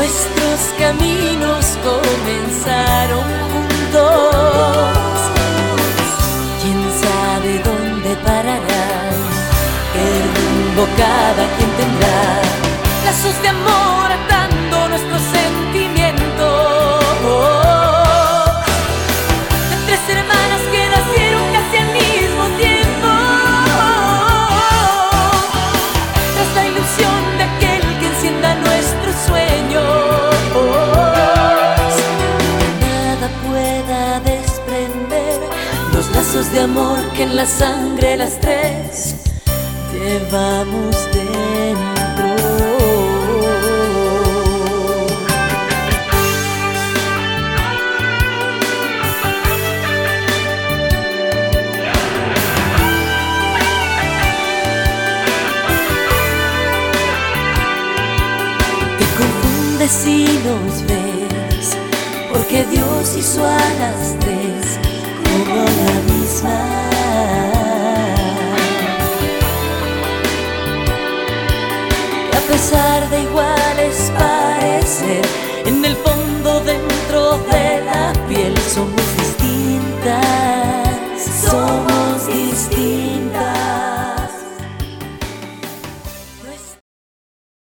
Nuestros caminos comenzaron juntos. Quién sabe dónde pararán, qué rumbo cada quien tendrá. Lazos de amor de amor que en la sangre las tres llevamos dentro. Te confundes si nos ves, porque Dios hizo a las tres pesar de igual